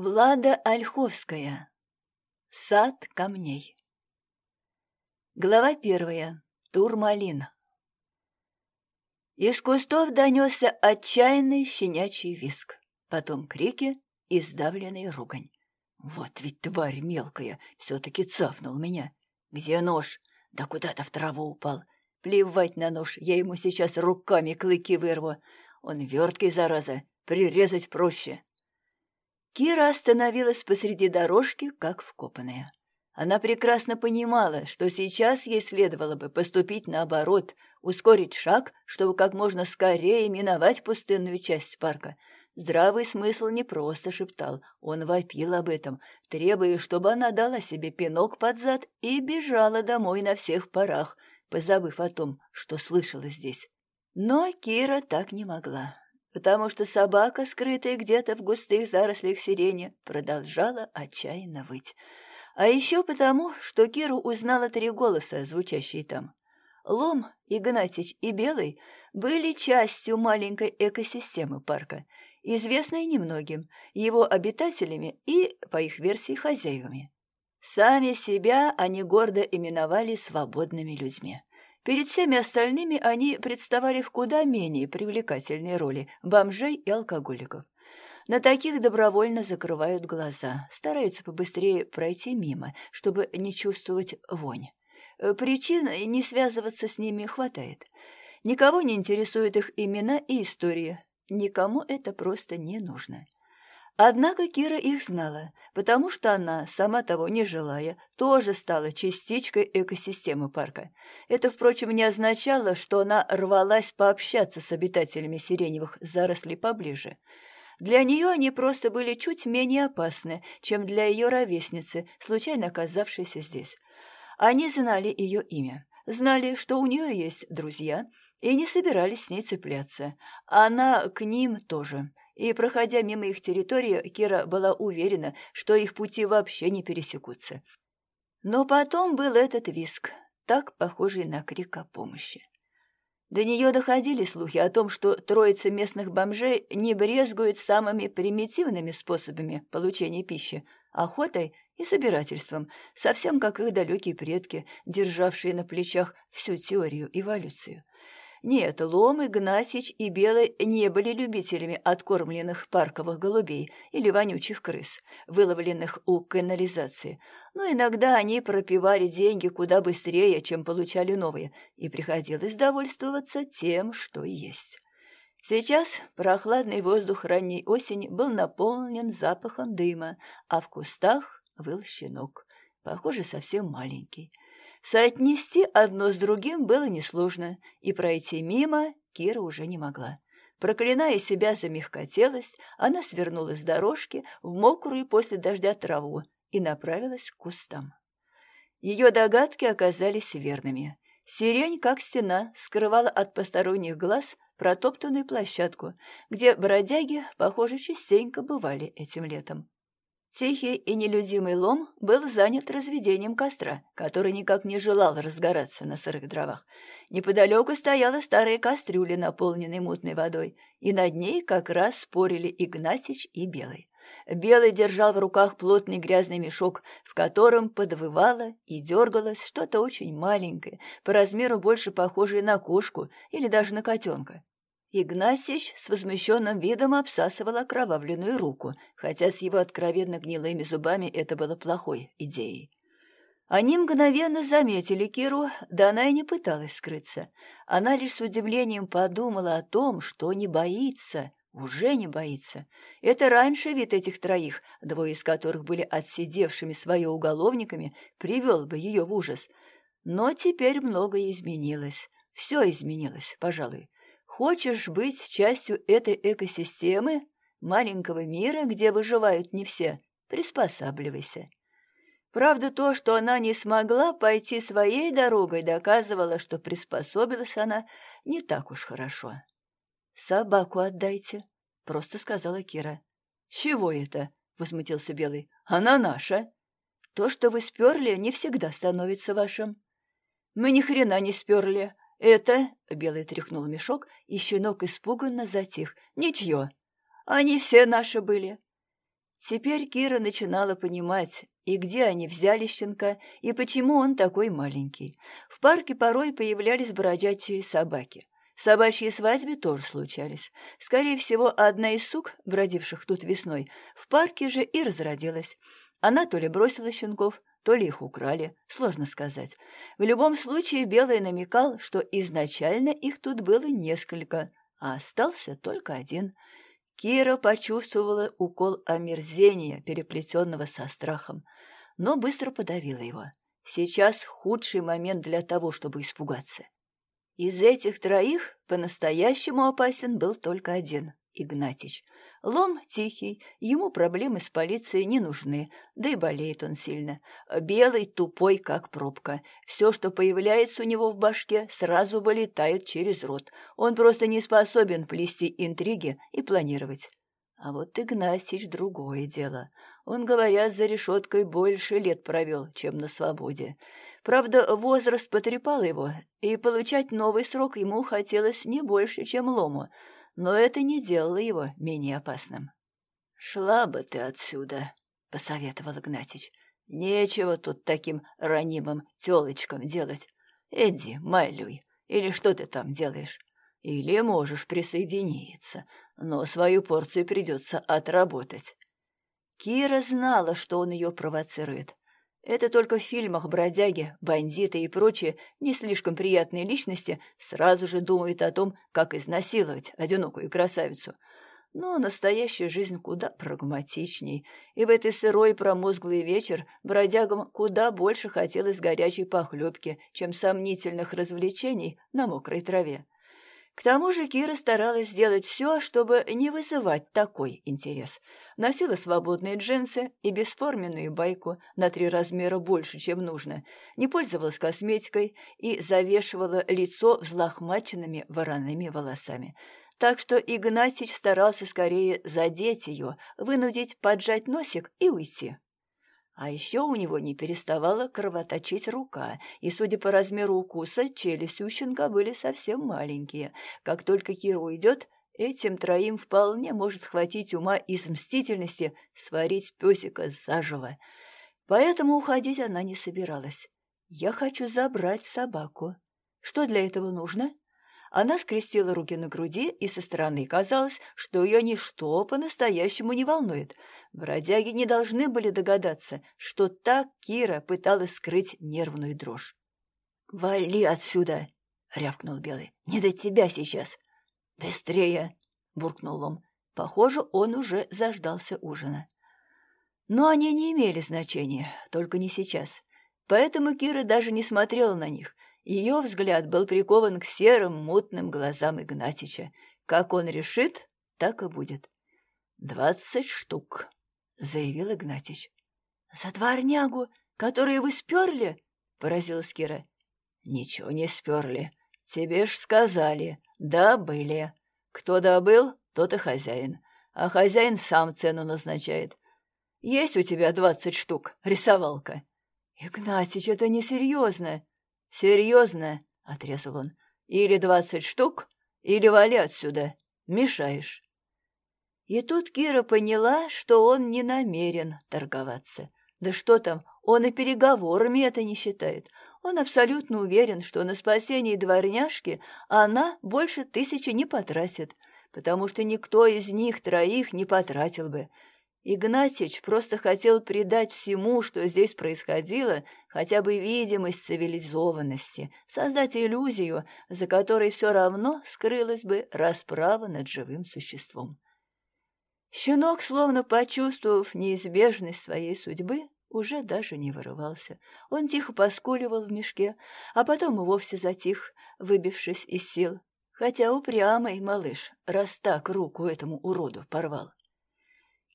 Влада Ольховская. Сад камней. Глава первая. Турмалин. Из кустов донесся отчаянный щенячий виск, потом крики и сдавленный ругань. Вот ведь тварь мелкая, все-таки цапнул меня. Где нож? Да куда-то в траву упал. Плевать на нож, я ему сейчас руками клыки вырву. Он верткий, зараза, прирезать проще. Кира остановилась посреди дорожки, как вкопанная. Она прекрасно понимала, что сейчас ей следовало бы поступить наоборот, ускорить шаг, чтобы как можно скорее миновать пустынную часть парка. Здравый смысл не просто шептал, он вопил об этом, требуя, чтобы она дала себе пинок под зад и бежала домой на всех парах, позабыв о том, что слышала здесь. Но Кира так не могла потому что собака, скрытая где-то в густых зарослях сирени, продолжала отчаянно выть. А еще потому, что Киру узнала три голоса, звучащие там. Лом, Игнатьич и Белый были частью маленькой экосистемы парка, известной немногим, его обитателями и, по их версии, хозяевами. Сами себя они гордо именовали свободными людьми. Перед всеми остальными они представали в куда менее привлекательной роли бомжей и алкоголиков. На таких добровольно закрывают глаза, стараются побыстрее пройти мимо, чтобы не чувствовать вонь. Причин не связываться с ними хватает. Никого не интересуют их имена и история. Никому это просто не нужно. Однако Кира их знала, потому что она, сама того не желая, тоже стала частичкой экосистемы парка. Это, впрочем, не означало, что она рвалась пообщаться с обитателями сиреневых зарослей поближе. Для нее они просто были чуть менее опасны, чем для ее ровесницы, случайно оказавшейся здесь. Они знали ее имя, знали, что у нее есть друзья, и не собирались с ней цепляться. Она к ним тоже – и, проходя мимо их территории, Кира была уверена, что их пути вообще не пересекутся. Но потом был этот виск, так похожий на крик о помощи. До нее доходили слухи о том, что троица местных бомжей не брезгует самыми примитивными способами получения пищи – охотой и собирательством, совсем как их далекие предки, державшие на плечах всю теорию эволюции. Нет, Лом, Игнасич и Белый не были любителями откормленных парковых голубей или вонючих крыс, выловленных у канализации, но иногда они пропивали деньги куда быстрее, чем получали новые, и приходилось довольствоваться тем, что есть. Сейчас прохладный воздух ранней осени был наполнен запахом дыма, а в кустах выл щенок, похоже, совсем маленький – Соотнести одно с другим было несложно, и пройти мимо Кира уже не могла. Проклиная себя за мягкотелость, она свернула с дорожки в мокрую после дождя траву и направилась к кустам. Ее догадки оказались верными. Сирень, как стена, скрывала от посторонних глаз протоптанную площадку, где бродяги, похоже, частенько бывали этим летом. Тихий и нелюдимый лом был занят разведением костра, который никак не желал разгораться на сырых дровах. Неподалеку стояла старая кастрюля, наполненная мутной водой, и над ней как раз спорили Игнатич и Белый. Белый держал в руках плотный грязный мешок, в котором подвывало и дергалось что-то очень маленькое, по размеру больше похожее на кошку или даже на котенка. Игнасич с возмущенным видом обсасывал окровавленную руку, хотя с его откровенно гнилыми зубами это было плохой идеей. Они мгновенно заметили Киру, да она и не пыталась скрыться. Она лишь с удивлением подумала о том, что не боится, уже не боится. Это раньше вид этих троих, двое из которых были отсидевшими свое уголовниками, привел бы ее в ужас. Но теперь многое изменилось. Все изменилось, пожалуй. Хочешь быть частью этой экосистемы, маленького мира, где выживают не все, приспосабливайся. Правда, то, что она не смогла пойти своей дорогой, доказывало, что приспособилась она не так уж хорошо. «Собаку отдайте», — просто сказала Кира. «Чего это?» — возмутился Белый. «Она наша. То, что вы сперли, не всегда становится вашим». «Мы ни хрена не сперли. «Это...» — Белый тряхнул мешок, и щенок испуганно затих. «Ничье. Они все наши были». Теперь Кира начинала понимать, и где они взяли щенка, и почему он такой маленький. В парке порой появлялись бродячие собаки. Собачьи свадьбы тоже случались. Скорее всего, одна из сук, бродивших тут весной, в парке же и разродилась. Она то ли бросила щенков, то ли их украли, сложно сказать. В любом случае, Белый намекал, что изначально их тут было несколько, а остался только один — Кира почувствовала укол омерзения, переплетенного со страхом, но быстро подавила его. Сейчас худший момент для того, чтобы испугаться. Из этих троих по-настоящему опасен был только один — Игнатич — Лом тихий, ему проблемы с полицией не нужны, да и болеет он сильно. Белый тупой, как пробка. Все, что появляется у него в башке, сразу вылетает через рот. Он просто не способен плести интриги и планировать. А вот Игнатьич другое дело. Он, говорят, за решеткой больше лет провел, чем на свободе. Правда, возраст потрепал его, и получать новый срок ему хотелось не больше, чем Лому — но это не делало его менее опасным. «Шла бы ты отсюда», — посоветовал Игнатьич. «Нечего тут таким ранимым тёлочкам делать. Иди, малюй, или что ты там делаешь? Или можешь присоединиться, но свою порцию придется отработать». Кира знала, что он ее провоцирует, это только в фильмах бродяги, бандиты и прочие не слишком приятные личности сразу же думают о том, как изнасиловать одинокую красавицу. Но настоящая жизнь куда прагматичней, и в этой сырой промозглый вечер бродягам куда больше хотелось горячей похлебки, чем сомнительных развлечений на мокрой траве. К тому же Кира старалась сделать все, чтобы не вызывать такой интерес. Носила свободные джинсы и бесформенную байку на три размера больше, чем нужно, не пользовалась косметикой и завешивала лицо взлохмаченными вороными волосами. Так что Игнатьич старался скорее задеть ее, вынудить поджать носик и уйти. А еще у него не переставала кровоточить рука, и, судя по размеру укуса, челюсти у щенка были совсем маленькие. Как только Кира уйдет, этим троим вполне может хватить ума из мстительности сварить песика заживо. Поэтому уходить она не собиралась. «Я хочу забрать собаку. Что для этого нужно?» Она скрестила руки на груди, и со стороны казалось, что ее ничто по-настоящему не волнует. Бродяги не должны были догадаться, что так Кира пыталась скрыть нервную дрожь. «Вали отсюда!» — рявкнул Белый. «Не до тебя сейчас!» «Быстрее!» — буркнул Лом. Похоже, он уже заждался ужина. Но они не имели значения, только не сейчас. Поэтому Кира даже не смотрела на них, ее взгляд был прикован к серым мутным глазам Игнатича. Как он решит, так и будет. «Двадцать штук», — заявил Игнатич. «За дворнягу, которую вы сперли?» — поразилась Кира. «Ничего не сперли. Тебе ж сказали. Добыли. Кто добыл, тот и хозяин. А хозяин сам цену назначает. Есть у тебя двадцать штук, рисовалка?» «Игнатич, это несерьезно!» «Серьезно?» — отрезал он. «Или двадцать штук, или вали отсюда. Мешаешь». И тут Кира поняла, что он не намерен торговаться. Да что там, он и переговорами это не считает. Он абсолютно уверен, что на спасение дворняжки она больше тысячи не потратит, потому что никто из них троих не потратил бы. Игнатьич просто хотел придать всему, что здесь происходило, хотя бы видимость цивилизованности, создать иллюзию, за которой все равно скрылась бы расправа над живым существом. Щенок, словно почувствовав неизбежность своей судьбы, уже даже не вырывался. Он тихо поскуливал в мешке, а потом и вовсе затих, выбившись из сил, хотя упрямый малыш, раз так руку этому уроду порвал.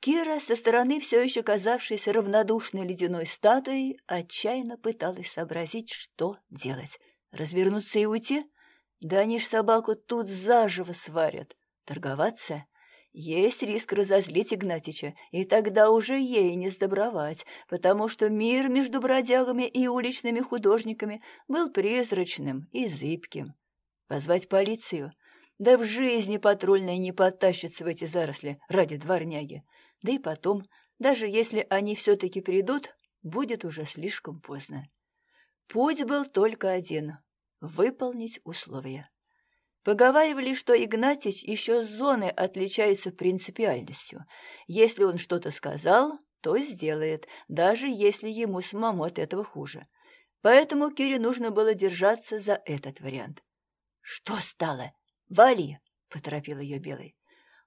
Кира, со стороны все еще казавшейся равнодушной ледяной статуей, отчаянно пыталась сообразить, что делать. Развернуться и уйти? Да они ж собаку тут заживо сварят. Торговаться? Есть риск разозлить Игнатича, и тогда уже ей не сдобровать, потому что мир между бродягами и уличными художниками был призрачным и зыбким. Позвать полицию? Да в жизни патрульная не потащится в эти заросли ради дворняги. Да и потом, Даже если они все-таки придут, будет уже слишком поздно. Путь был только один — выполнить условия. Поговаривали, что Игнатьич еще с зоны отличается принципиальностью. Если он что-то сказал, то сделает, даже если ему самому от этого хуже. Поэтому Кире нужно было держаться за этот вариант. «Что стало? Вали!» — поторопил ее Белый.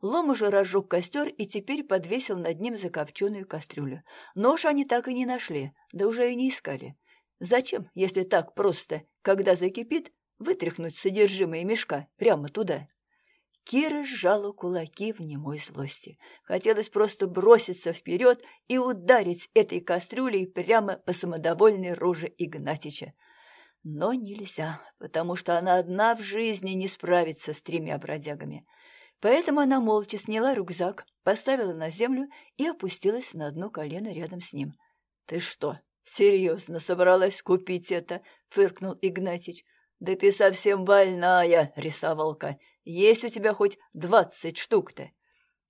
Лом уже разжег костер и теперь подвесил над ним закопченную кастрюлю. Нож они так и не нашли, да уже и не искали. Зачем, если так просто, когда закипит, вытряхнуть содержимое мешка прямо туда? Кира сжала кулаки в немой злости. Хотелось просто броситься вперед и ударить этой кастрюлей прямо по самодовольной роже Игнатича. Но нельзя, потому что она одна в жизни не справится с тремя бродягами. Поэтому она молча сняла рюкзак, поставила на землю и опустилась на одно колено рядом с ним. «Ты что, серьезно собралась купить это?» — фыркнул Игнатич. «Да ты совсем больная, рисовалка. Есть у тебя хоть двадцать штук-то?»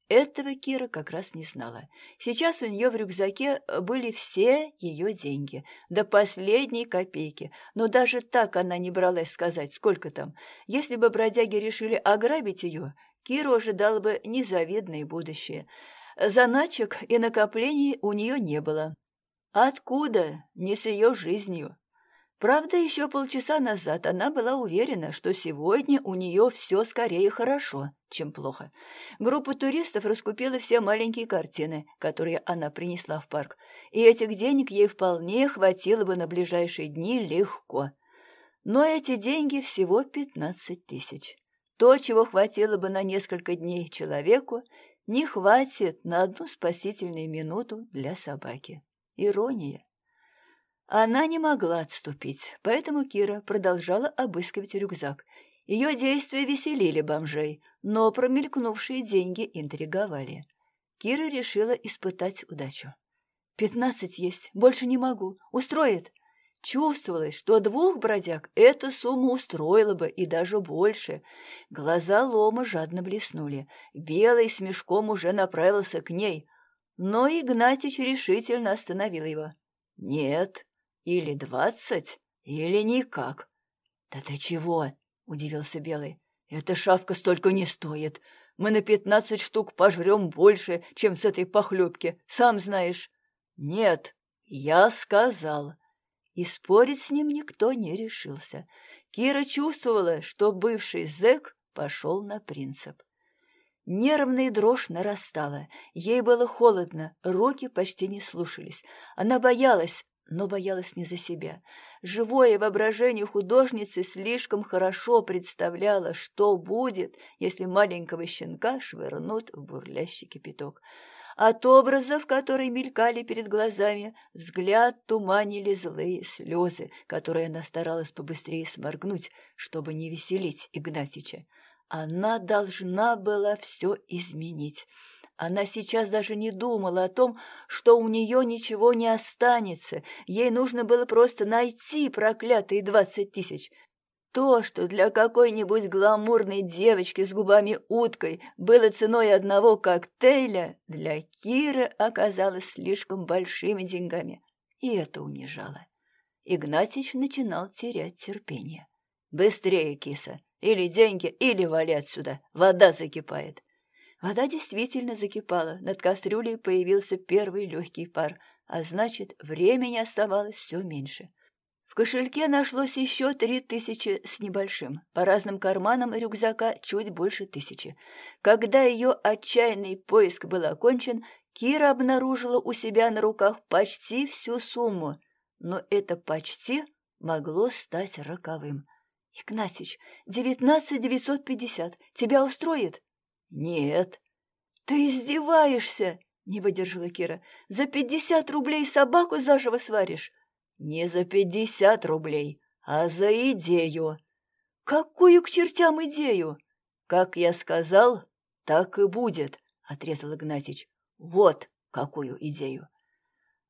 Этого Кира как раз не знала. Сейчас у нее в рюкзаке были все ее деньги, до последней копейки. Но даже так она не бралась сказать, сколько там. Если бы бродяги решили ограбить ее, Киру ожидало бы незавидное будущее. Заначек и накоплений у нее не было. Откуда? Не с ее жизнью. Правда, еще полчаса назад она была уверена, что сегодня у нее все скорее хорошо, чем плохо. Группа туристов раскупила все маленькие картины, которые она принесла в парк, и этих денег ей вполне хватило бы на ближайшие дни легко. Но эти деньги всего пятнадцать тысяч. То, чего хватило бы на несколько дней человеку, не хватит на одну спасительную минуту для собаки. Ирония. Она не могла отступить, поэтому Кира продолжала обыскивать рюкзак. Ее действия веселили бомжей, но промелькнувшие деньги интриговали. Кира решила испытать удачу. «Пятнадцать есть, больше не могу. Устроит?» Чувствовалось, что двух бродяг эта сумма устроила бы и даже больше. Глаза Лома жадно блеснули. Белый с мешком уже направился к ней, но Игнатьич решительно остановил его. «Нет, или двадцать, или никак. Да ты чего? Удивился Белый. Эта шавка столько не стоит. Мы на пятнадцать штук пожрем больше, чем с этой похлебки, сам знаешь. Нет, я сказал. И спорить с ним никто не решился. Кира чувствовала, что бывший зэк пошел на принцип. Нервная дрожь нарастала. Ей было холодно, руки почти не слушались. Она боялась, но боялась не за себя. Живое воображение художницы слишком хорошо представляло, что будет, если маленького щенка швырнут в бурлящий кипяток. От образов, которые мелькали перед глазами, взгляд туманили злые слезы, которые она старалась побыстрее сморгнуть, чтобы не веселить Игнатича. Она должна была все изменить. Она сейчас даже не думала о том, что у нее ничего не останется. Ей нужно было просто найти проклятые двадцать тысяч. То, что для какой-нибудь гламурной девочки с губами уткой было ценой одного коктейля, для Киры оказалось слишком большими деньгами. И это унижало. Игнатьич начинал терять терпение. «Быстрее, киса! Или деньги, или вали отсюда! Вода закипает!» Вода действительно закипала, над кастрюлей появился первый легкий пар, а значит, времени оставалось все меньше. В кошельке нашлось еще три тысячи с небольшим, по разным карманам рюкзака чуть больше тысячи. Когда ее отчаянный поиск был окончен, Кира обнаружила у себя на руках почти всю сумму, но это почти могло стать роковым. «Игнатьич, девятнадцать девятьсот пятьдесят. Тебя устроит?» «Нет». «Ты издеваешься?» — не выдержала Кира. «За пятьдесят рублей собаку заживо сваришь?» «Не за пятьдесят рублей, а за идею». «Какую к чертям идею?» «Как я сказал, так и будет», — отрезал Игнатьич. «Вот какую идею».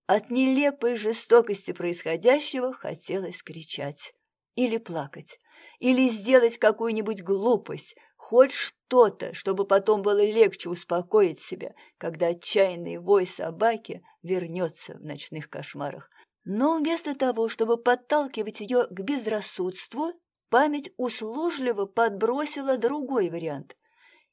От нелепой жестокости происходящего хотелось кричать или плакать. или сделать какую-нибудь глупость, хоть что-то, чтобы потом было легче успокоить себя, когда отчаянный вой собаки вернется в ночных кошмарах. Но вместо того, чтобы подталкивать ее к безрассудству, память услужливо подбросила другой вариант.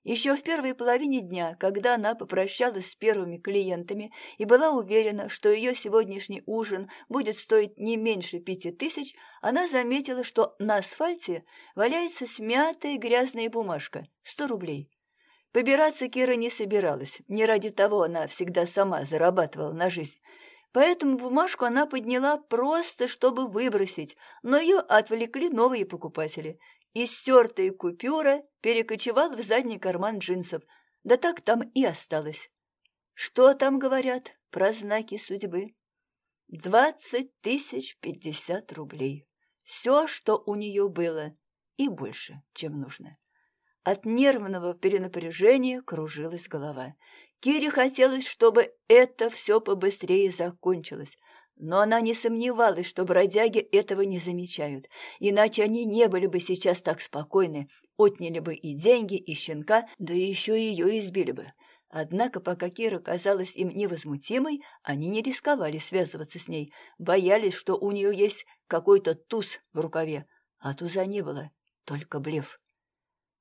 Еще в первой половине дня, когда она попрощалась с первыми клиентами и была уверена, что ее сегодняшний ужин будет стоить не меньше пяти тысяч, она заметила, что на асфальте валяется смятая грязная бумажка – сто рублей. Побираться Кира не собиралась, не ради того она всегда сама зарабатывала на жизнь. Поэтому бумажку она подняла просто, чтобы выбросить, но ее отвлекли новые покупатели – и стертая купюра перекочевала в задний карман джинсов, да так там и осталось. Что там говорят про знаки судьбы? Двадцать тысяч пятьдесят рублей. Все, что у нее было, и больше, чем нужно. От нервного перенапряжения кружилась голова. Кире хотелось, чтобы это все побыстрее закончилось, но она не сомневалась, что бродяги этого не замечают, иначе они не были бы сейчас так спокойны, отняли бы и деньги, и щенка, да еще и ее избили бы. Однако, пока Кира казалась им невозмутимой, они не рисковали связываться с ней, боялись, что у нее есть какой-то туз в рукаве, а туза не было, только блеф.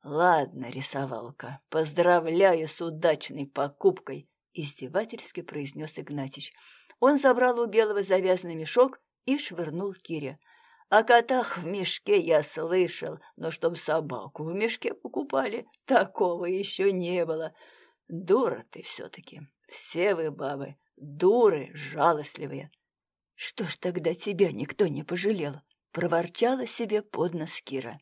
«Ладно, рисовалка, поздравляю с удачной покупкой», — издевательски произнес Игнатьич. Он забрал у Белого завязанный мешок и швырнул Кире. О котах в мешке я слышал, но чтоб собаку в мешке покупали, такого еще не было. Дура ты все-таки. Все вы, бабы, дуры, жалостливые. Что ж тогда тебя никто не пожалел? Проворчала себе под нос Кира.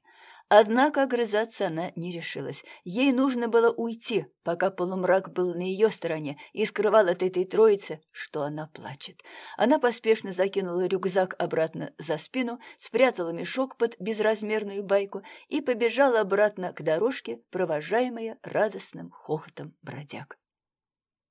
Однако огрызаться она не решилась. Ей нужно было уйти, пока полумрак был на ее стороне и скрывал от этой троицы, что она плачет. Она поспешно закинула рюкзак обратно за спину, спрятала мешок под безразмерную байку и побежала обратно к дорожке, провожаемая радостным хохотом бродяг.